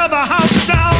tear the house down.